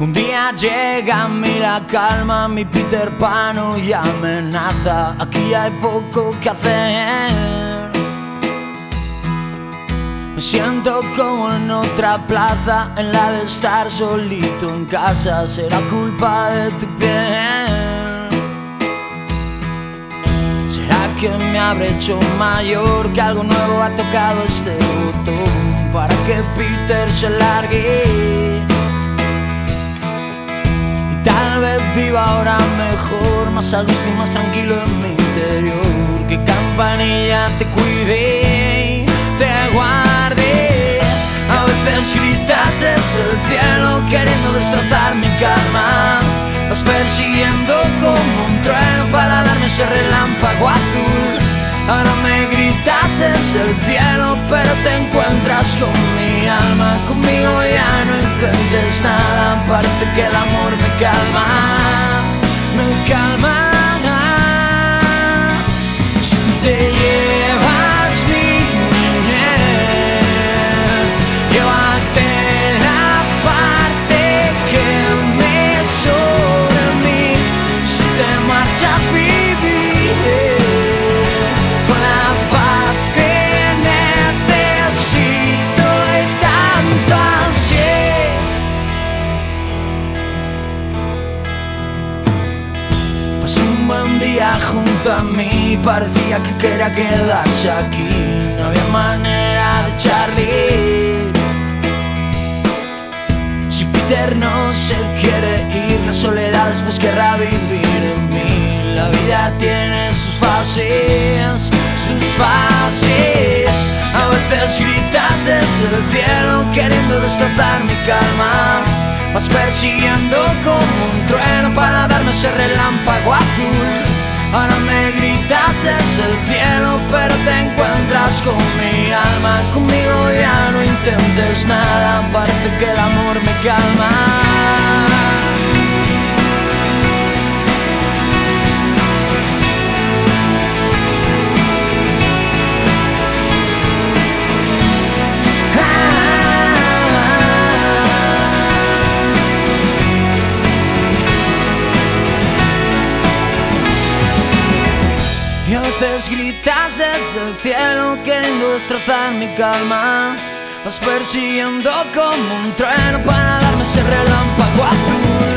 Un día llega a mí la calma, mi Peter Pan y amenaza. Aquí hay poco que hacer. Me siento como en otra plaza, en la de estar solito en casa. Será culpa de tu piel. ¿Será que me habré hecho mayor? Que algo nuevo ha tocado este botón para que Peter se largue. Tal vez viva ahora mejor, más a gusto y más tranquilo en mi interior. Que campanilla te cuide te guarde. A veces gritas desde el cielo queriendo destrozar mi calma. Vas persiguiendo como un trueno para darme ese relámpago azul. Ahora me gritas desde el cielo, pero te encuentras con mi alma. Conmigo ya no intentes nada, parece que el amor junto a mí, parecía que quería quedarse aquí. No había manera de echarle. Si Peter no se quiere ir, la soledad después querrá vivir en mí. La vida tiene sus fases, sus fases. A veces gritas desde el cielo queriendo destrozar mi calma. Vas persiguiendo como un trueno para darme ese relámpago azul. Ahora me gritas desde el cielo, pero te encuentras con mi alma. Conmigo ya no intentes nada, parece que el amor me calma. Y a veces gritas desde el cielo queriendo destrozar mi calma. Vas persiguiendo como un trueno para darme ese relámpago azul.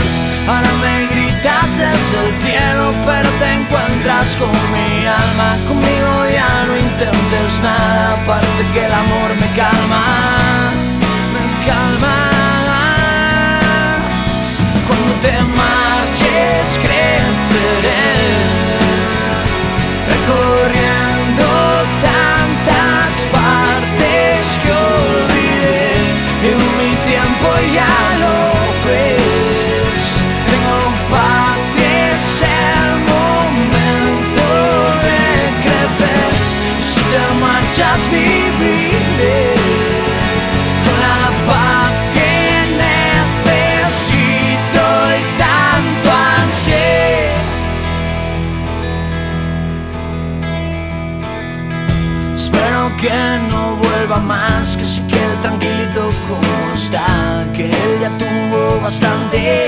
Ahora me gritas desde el cielo, pero te encuentras con mi alma. Conmigo ya no intentes nada, parece que el amor me calma, que no vuelva más, que se quede tranquilito como está, que él ya tuvo bastante.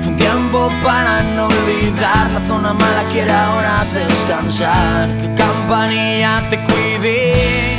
Fue un tiempo para no olvidar, la zona mala quiere ahora descansar, que campanilla te cuide.